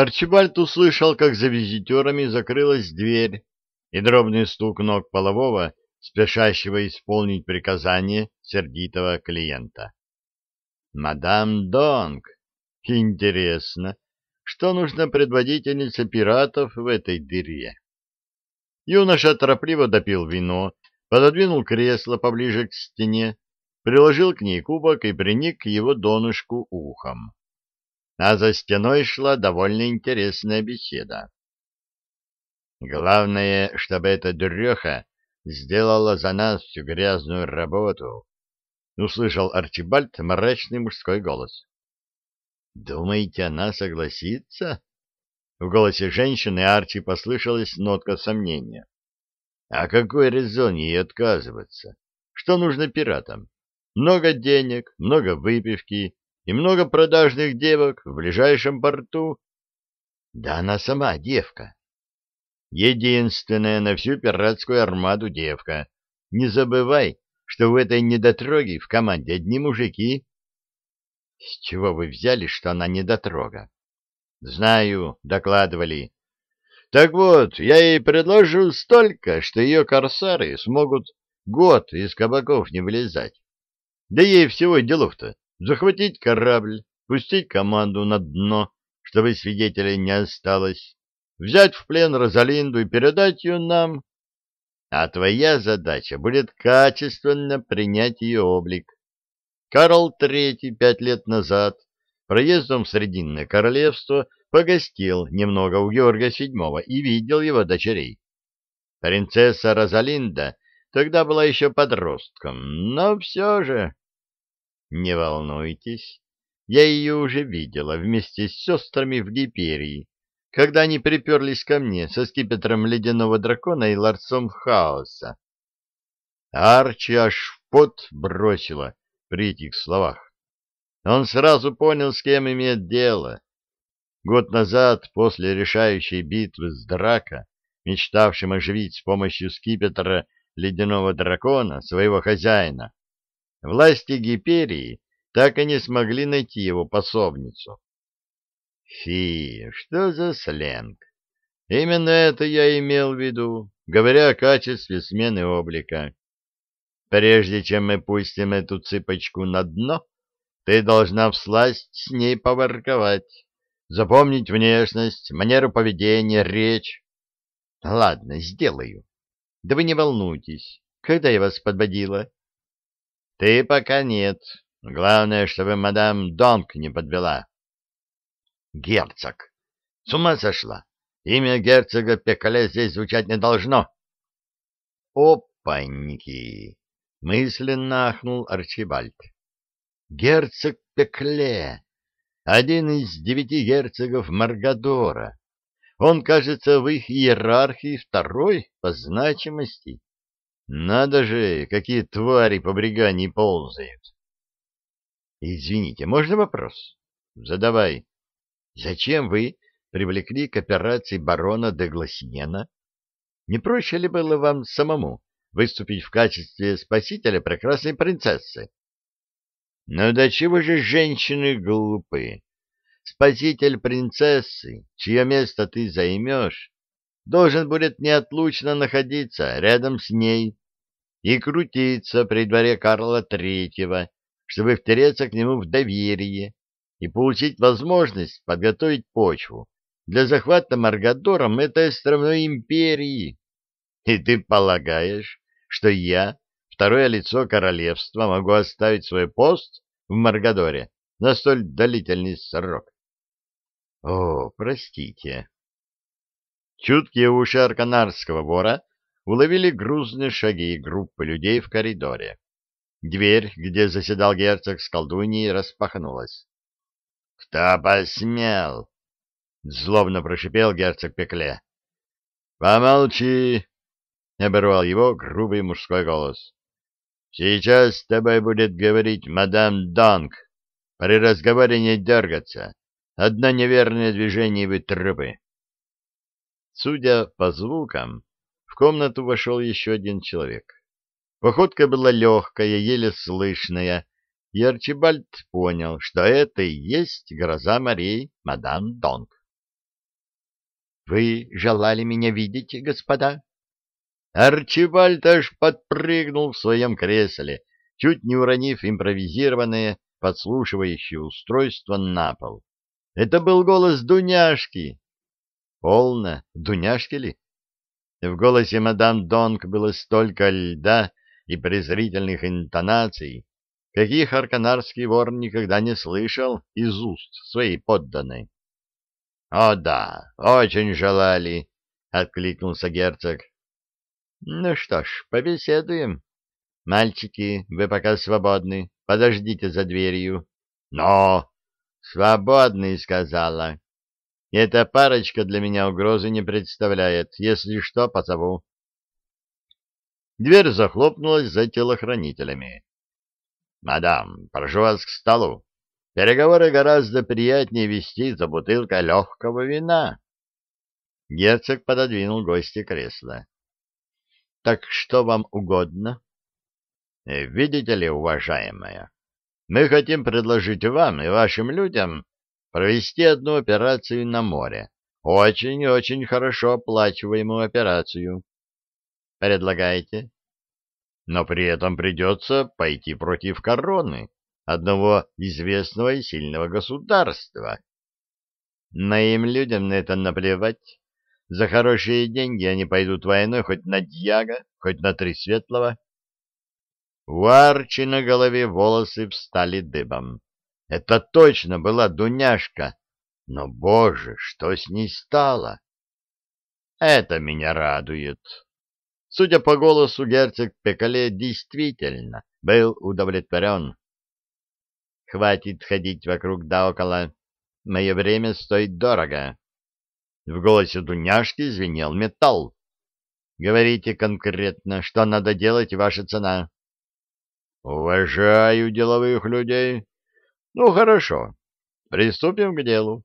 Арчибальд услышал, как за визитерами закрылась дверь, и дробный стук ног полового, спешащего исполнить приказание сердитого клиента. «Мадам Донг, интересно, что нужно предводительнице пиратов в этой дыре?» Юноша торопливо допил вино, пододвинул кресло поближе к стене, приложил к ней кубок и приник к его донышку ухом. А за стеной шла довольно интересная беседа. Главное, чтобы эта дуреха сделала за нас всю грязную работу, — услышал Арчибальд мрачный мужской голос. — Думаете, она согласится? В голосе женщины Арчи послышалась нотка сомнения. А какой резон ей отказываться? Что нужно пиратам? Много денег, много выпивки и много продажных девок в ближайшем порту. Да она сама девка. Единственная на всю пиратскую армаду девка. Не забывай, что в этой недотроге в команде одни мужики. С чего вы взяли, что она недотрога? Знаю, докладывали. Так вот, я ей предложу столько, что ее корсары смогут год из кабаков не вылезать. Да ей всего делов-то захватить корабль, пустить команду на дно, чтобы свидетелей не осталось, взять в плен Розалинду и передать ее нам. А твоя задача будет качественно принять ее облик. Карл III пять лет назад проездом в Срединное королевство погостил немного у Георга VII и видел его дочерей. Принцесса Розалинда тогда была еще подростком, но все же... Не волнуйтесь, я ее уже видела вместе с сестрами в Гиперии, когда они приперлись ко мне со скипетром ледяного дракона и ларцом хаоса. Арчи аж в пот бросила при этих словах. Он сразу понял, с кем имеет дело. Год назад, после решающей битвы с Драко, мечтавшим оживить с помощью скипетра ледяного дракона своего хозяина, власти Гиперии так и не смогли найти его пособницу. Фи, что за сленг? Именно это я имел в виду, говоря о качестве смены облика. Прежде чем мы пустим эту цыпочку на дно, ты должна всласть с ней поворковать, запомнить внешность, манеру поведения, речь. Ладно, сделаю. Да вы не волнуйтесь. Когда я вас подводила? Ты пока нет. Главное, чтобы мадам Донг не подвела. Герцог. С ума сошла. Имя герцога Пекале здесь звучать не должно. Опаньки! Мысленно ахнул Арчибальд герцог Пекле, один из девяти герцогов Маргадора. Он, кажется, в их иерархии второй по значимости. Надо же, какие твари по бригании ползают. Извините, можно вопрос? Задавай. Зачем вы привлекли к операции барона де Гласиена? Не проще ли было вам самому выступить в качестве спасителя прекрасной принцессы? Но до чего же женщины глупы? Спаситель принцессы, чье место ты займешь, должен будет неотлучно находиться рядом с ней и крутиться при дворе Карла Третьего, чтобы втереться к нему в доверие и получить возможность подготовить почву для захвата Маргадором этой островной империи. И ты полагаешь, что я второе лицо королевства могу оставить свой пост в Маргадоре на столь длительный срок. О, простите. Чуткие уши арканарского вора уловили грузные шаги группы людей в коридоре. Дверь, где заседал герцог с колдуньей, распахнулась. — Кто посмел? — злобно прошипел герцог Пекле. — Помолчи! — оборвал его грубый мужской голос. Сейчас с тобой будет говорить мадам Донг. При разговоре не дергаться. Одно неверное движение вы трупы. Судя по звукам, комнату вошел еще один человек. Походка была легкая, еле слышная, и Арчибальд понял, что это и есть гроза морей мадам Донг. Вы желали меня видеть, господа? Арчибальд аж подпрыгнул в своем кресле, чуть не уронив импровизированное подслушивающее устройство на пол. Это был голос Дуняшки. Полно, Дуняшки ли? В голосе мадам Донг было столько льда и презрительных интонаций, каких арканарский вор никогда не слышал из уст своей подданной. — О да, очень желали, — откликнулся герцог. — Ну что ж, побеседуем. Мальчики, вы пока свободны, подождите за дверью. — Но! — Свободный, — сказала. Эта парочка для меня угрозы не представляет. Если что, позову. Дверь захлопнулась за телохранителями. — Мадам, прошу вас к столу. Переговоры гораздо приятнее вести за бутылкой легкого вина. Герцог пододвинул гости кресло. — Так что вам угодно? — Видите ли, уважаемая, мы хотим предложить вам и вашим людям провести одну операцию на море. Очень-очень хорошо оплачиваемую операцию. Предлагаете? Но при этом придется пойти против короны, одного известного и сильного государства. Моим людям на это наплевать. За хорошие деньги они пойдут войной хоть на Дьяго, хоть на Три Светлого. У Арчи на голове волосы встали дыбом. Это точно была Дуняшка. Но, боже, что с ней стало? Это меня радует. Судя по голосу, герцог Пекале действительно был удовлетворен. Хватит ходить вокруг да около. Мое время стоит дорого. В голосе Дуняшки звенел металл. Говорите конкретно, что надо делать ваша цена. Уважаю деловых людей. Ну, хорошо. Приступим к делу.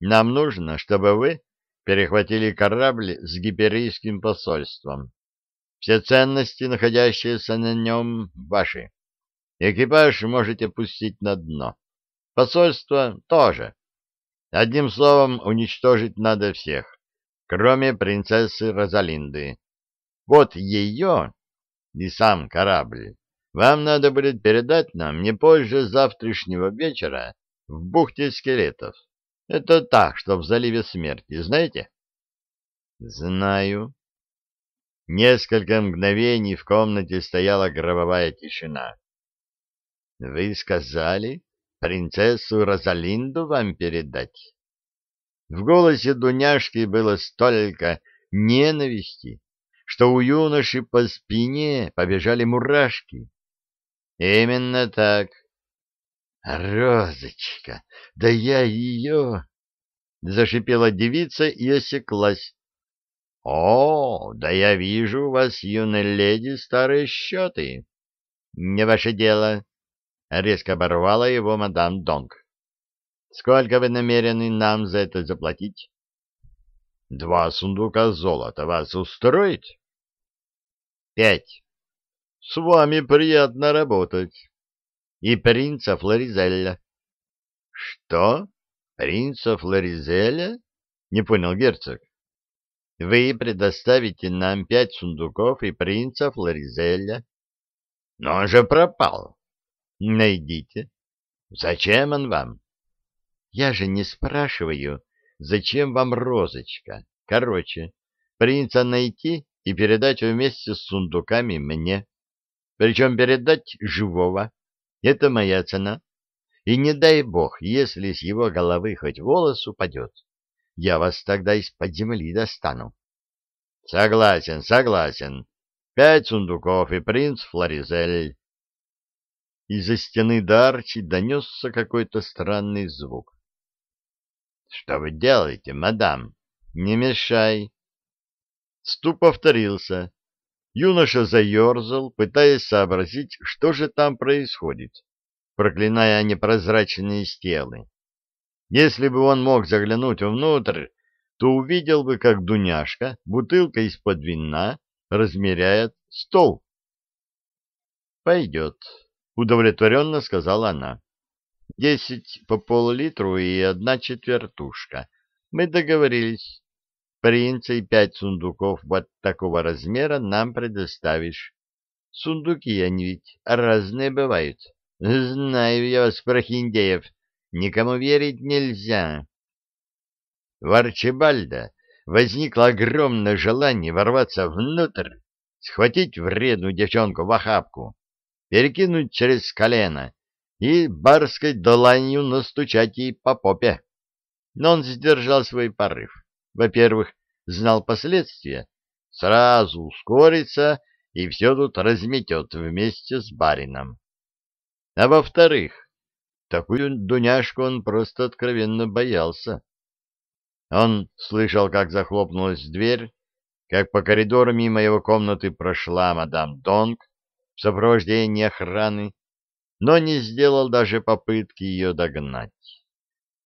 Нам нужно, чтобы вы перехватили корабль с гиперийским посольством. Все ценности, находящиеся на нем, ваши. Экипаж можете пустить на дно. Посольство тоже. Одним словом, уничтожить надо всех, кроме принцессы Розалинды. Вот ее и сам корабль вам надо будет передать нам не позже завтрашнего вечера в бухте скелетов. Это так, что в заливе смерти, знаете? Знаю. Несколько мгновений в комнате стояла гробовая тишина. Вы сказали, принцессу Розалинду вам передать? В голосе Дуняшки было столько ненависти, что у юноши по спине побежали мурашки. Именно так. Розочка, да я ее... Зашипела девица и осеклась. О, да я вижу у вас, юная леди, старые счеты. Не ваше дело. Резко оборвала его мадам Донг. Сколько вы намерены нам за это заплатить? Два сундука золота вас устроит? Пять. С вами приятно работать. И принца Флоризеля. Что? Принца Флоризеля? Не понял герцог. Вы предоставите нам пять сундуков и принца Флоризеля. Но он же пропал. Найдите. Зачем он вам? Я же не спрашиваю, зачем вам розочка. Короче, принца найти и передать вместе с сундуками мне. Причем передать живого. Это моя цена. И не дай бог, если с его головы хоть волос упадет, я вас тогда из-под земли достану. Согласен, согласен. Пять сундуков и принц Флоризель. Из-за стены Дарчи донесся какой-то странный звук. — Что вы делаете, мадам? Не мешай. Ступ повторился. Юноша заерзал, пытаясь сообразить, что же там происходит, проклиная непрозрачные стены. Если бы он мог заглянуть внутрь, то увидел бы, как Дуняшка, бутылка из-под вина, размеряет стол. «Пойдет», — удовлетворенно сказала она. «Десять по пол-литру и одна четвертушка. Мы договорились. Принца и пять сундуков вот такого размера нам предоставишь. Сундуки они ведь разные бывают. Знаю я вас, прохиндеев, никому верить нельзя. В Арчибальда возникло огромное желание ворваться внутрь, схватить вредную девчонку в охапку, перекинуть через колено и барской доланью настучать ей по попе. Но он сдержал свой порыв. Во-первых, знал последствия, сразу ускорится и все тут разметет вместе с барином. А во-вторых, такую дуняшку он просто откровенно боялся. Он слышал, как захлопнулась дверь, как по коридору мимо его комнаты прошла мадам Донг в сопровождении охраны, но не сделал даже попытки ее догнать.